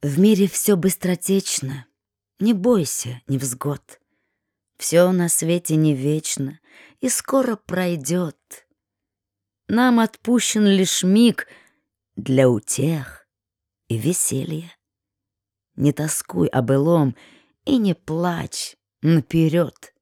В мире все быстротечно, не бойся невзгод. Все на свете не вечно и скоро пройдет. Нам отпущен лишь миг для утех и веселья. Не тоскуй о былом и не плачь наперед.